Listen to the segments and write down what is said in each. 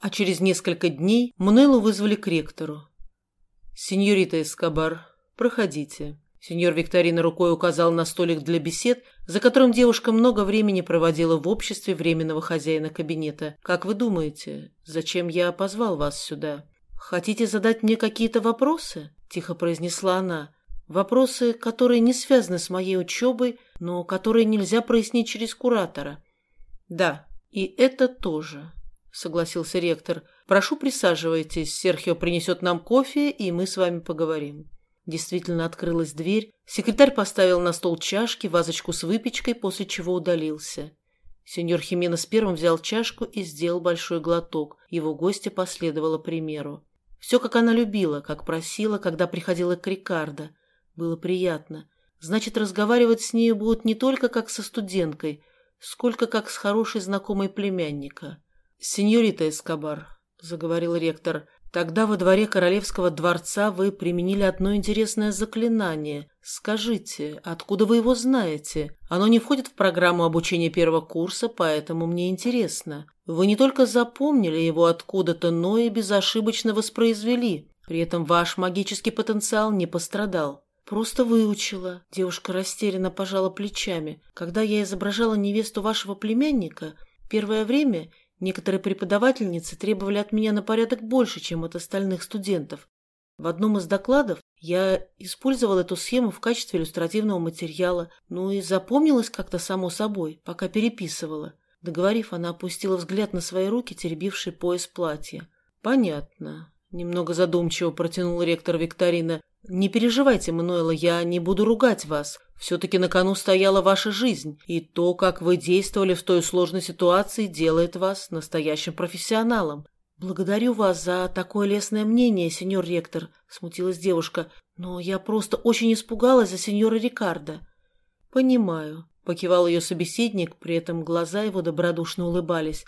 А через несколько дней Мануэлу вызвали к ректору. «Сеньорита Эскобар, проходите». Сеньор Викторина рукой указал на столик для бесед, за которым девушка много времени проводила в обществе временного хозяина кабинета. «Как вы думаете, зачем я позвал вас сюда?» «Хотите задать мне какие-то вопросы?» – тихо произнесла она. «Вопросы, которые не связаны с моей учебой, но которые нельзя прояснить через куратора». «Да, и это тоже», – согласился ректор. «Прошу, присаживайтесь. Серхио принесет нам кофе, и мы с вами поговорим». Действительно открылась дверь. Секретарь поставил на стол чашки, вазочку с выпечкой, после чего удалился. Сеньор Хименес первым взял чашку и сделал большой глоток. Его гостья последовала примеру. Все, как она любила, как просила, когда приходила к Рикардо. Было приятно. Значит, разговаривать с нею будут не только как со студенткой, сколько как с хорошей знакомой племянника. «Сеньорита Эскобар», — заговорил ректор, — «тогда во дворе королевского дворца вы применили одно интересное заклинание. Скажите, откуда вы его знаете? Оно не входит в программу обучения первого курса, поэтому мне интересно. Вы не только запомнили его откуда-то, но и безошибочно воспроизвели. При этом ваш магический потенциал не пострадал. Просто выучила. Девушка растерянно пожала плечами. Когда я изображала невесту вашего племянника, первое время некоторые преподавательницы требовали от меня на порядок больше, чем от остальных студентов. В одном из докладов я использовала эту схему в качестве иллюстративного материала, ну и запомнилась как-то само собой, пока переписывала. Договорив, она опустила взгляд на свои руки, теребившие пояс платья. «Понятно». Немного задумчиво протянул ректор Викторина. «Не переживайте, Мануэла, я не буду ругать вас. Все-таки на кону стояла ваша жизнь, и то, как вы действовали в той сложной ситуации, делает вас настоящим профессионалом. «Благодарю вас за такое лестное мнение, сеньор ректор», — смутилась девушка, «но я просто очень испугалась за сеньора Рикардо». «Понимаю», Покивал ее собеседник, при этом глаза его добродушно улыбались.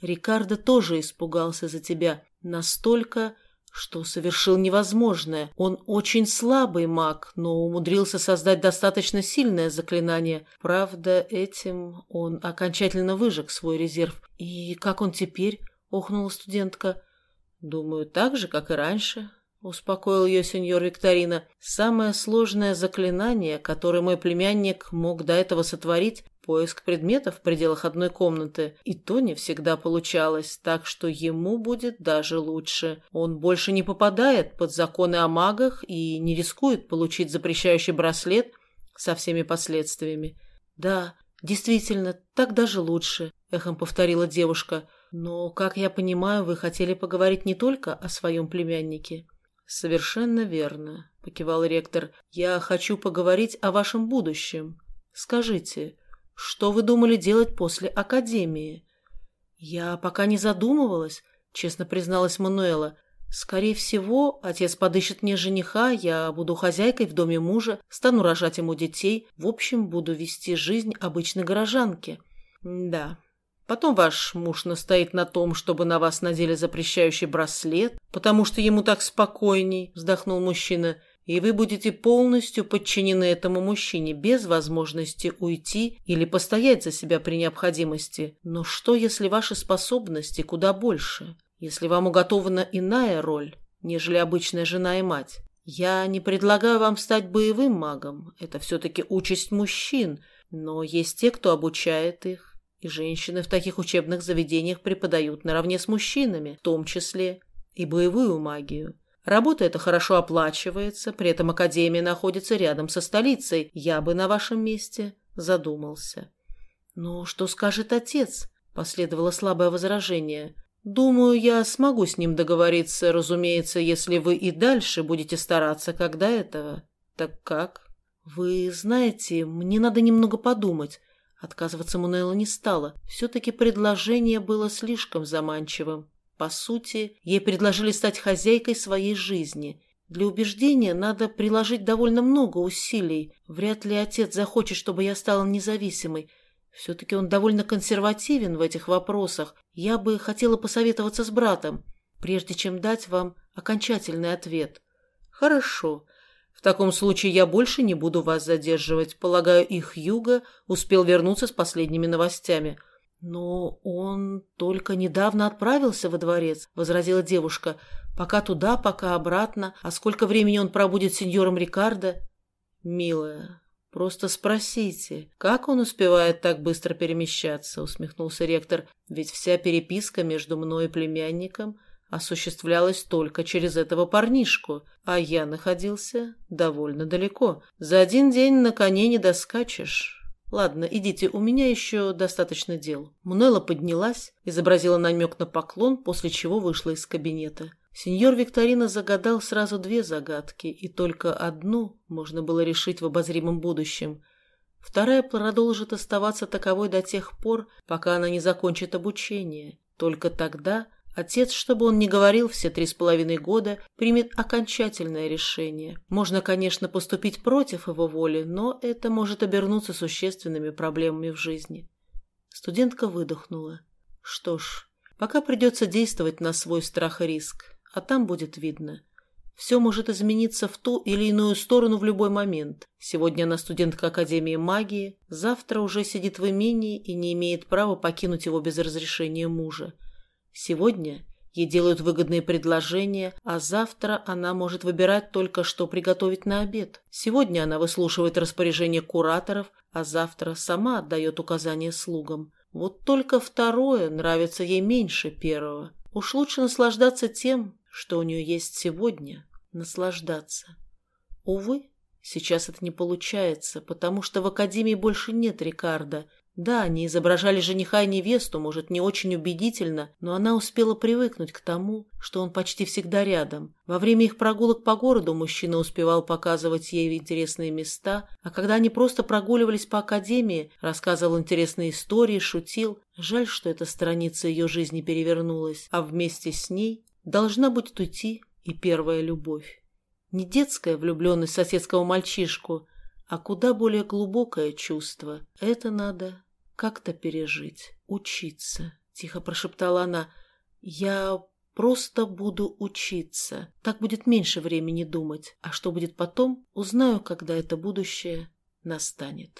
Рикардо тоже испугался за тебя. Настолько, что совершил невозможное. Он очень слабый маг, но умудрился создать достаточно сильное заклинание. Правда, этим он окончательно выжег свой резерв. «И как он теперь?» — охнула студентка. «Думаю, так же, как и раньше успокоил ее сеньор Викторина. Самое сложное заклинание, которое мой племянник мог до этого сотворить, поиск предметов в пределах одной комнаты. И то не всегда получалось, так что ему будет даже лучше. Он больше не попадает под законы о магах и не рискует получить запрещающий браслет со всеми последствиями. «Да, действительно, так даже лучше», — эхом повторила девушка. «Но, как я понимаю, вы хотели поговорить не только о своем племяннике». «Совершенно верно», — покивал ректор. «Я хочу поговорить о вашем будущем. Скажите, что вы думали делать после академии?» «Я пока не задумывалась», — честно призналась Мануэла. «Скорее всего, отец подыщет мне жениха, я буду хозяйкой в доме мужа, стану рожать ему детей, в общем, буду вести жизнь обычной горожанки». «Да, Потом ваш муж настоит на том, чтобы на вас надели запрещающий браслет, потому что ему так спокойней, вздохнул мужчина, и вы будете полностью подчинены этому мужчине, без возможности уйти или постоять за себя при необходимости. Но что, если ваши способности куда больше? Если вам уготована иная роль, нежели обычная жена и мать? Я не предлагаю вам стать боевым магом, это все-таки участь мужчин, но есть те, кто обучает их и женщины в таких учебных заведениях преподают наравне с мужчинами, в том числе и боевую магию. Работа эта хорошо оплачивается, при этом академия находится рядом со столицей. Я бы на вашем месте задумался. «Ну, что скажет отец?» – последовало слабое возражение. «Думаю, я смогу с ним договориться, разумеется, если вы и дальше будете стараться, когда этого. Так как?» «Вы знаете, мне надо немного подумать. Отказываться Мануэла не стала. Все-таки предложение было слишком заманчивым. По сути, ей предложили стать хозяйкой своей жизни. Для убеждения надо приложить довольно много усилий. Вряд ли отец захочет, чтобы я стала независимой. Все-таки он довольно консервативен в этих вопросах. Я бы хотела посоветоваться с братом, прежде чем дать вам окончательный ответ. Хорошо. В таком случае я больше не буду вас задерживать. Полагаю, их Юга успел вернуться с последними новостями. «Но он только недавно отправился во дворец», — возразила девушка. «Пока туда, пока обратно. А сколько времени он пробудет с сеньором Рикардо?» «Милая, просто спросите, как он успевает так быстро перемещаться?» — усмехнулся ректор. «Ведь вся переписка между мной и племянником осуществлялась только через этого парнишку, а я находился довольно далеко. За один день на коне не доскачешь». «Ладно, идите, у меня еще достаточно дел». Мунелла поднялась, изобразила намек на поклон, после чего вышла из кабинета. Сеньор Викторина загадал сразу две загадки, и только одну можно было решить в обозримом будущем. Вторая продолжит оставаться таковой до тех пор, пока она не закончит обучение. Только тогда Отец, чтобы он не говорил все три с половиной года, примет окончательное решение. Можно, конечно, поступить против его воли, но это может обернуться существенными проблемами в жизни. Студентка выдохнула. Что ж, пока придется действовать на свой страх и риск, а там будет видно. Все может измениться в ту или иную сторону в любой момент. Сегодня она студентка Академии магии, завтра уже сидит в имении и не имеет права покинуть его без разрешения мужа. Сегодня ей делают выгодные предложения, а завтра она может выбирать только, что приготовить на обед. Сегодня она выслушивает распоряжения кураторов, а завтра сама отдает указания слугам. Вот только второе нравится ей меньше первого. Уж лучше наслаждаться тем, что у нее есть сегодня. Наслаждаться. Увы, сейчас это не получается, потому что в Академии больше нет Рикардо, да, они изображали жениха и невесту, может, не очень убедительно, но она успела привыкнуть к тому, что он почти всегда рядом. Во время их прогулок по городу мужчина успевал показывать ей интересные места, а когда они просто прогуливались по академии, рассказывал интересные истории, шутил. Жаль, что эта страница ее жизни перевернулась, а вместе с ней должна будет уйти и первая любовь. Не детская влюбленность соседского мальчишку, а куда более глубокое чувство. Это надо как-то пережить, учиться, — тихо прошептала она. Я просто буду учиться. Так будет меньше времени думать. А что будет потом, узнаю, когда это будущее настанет.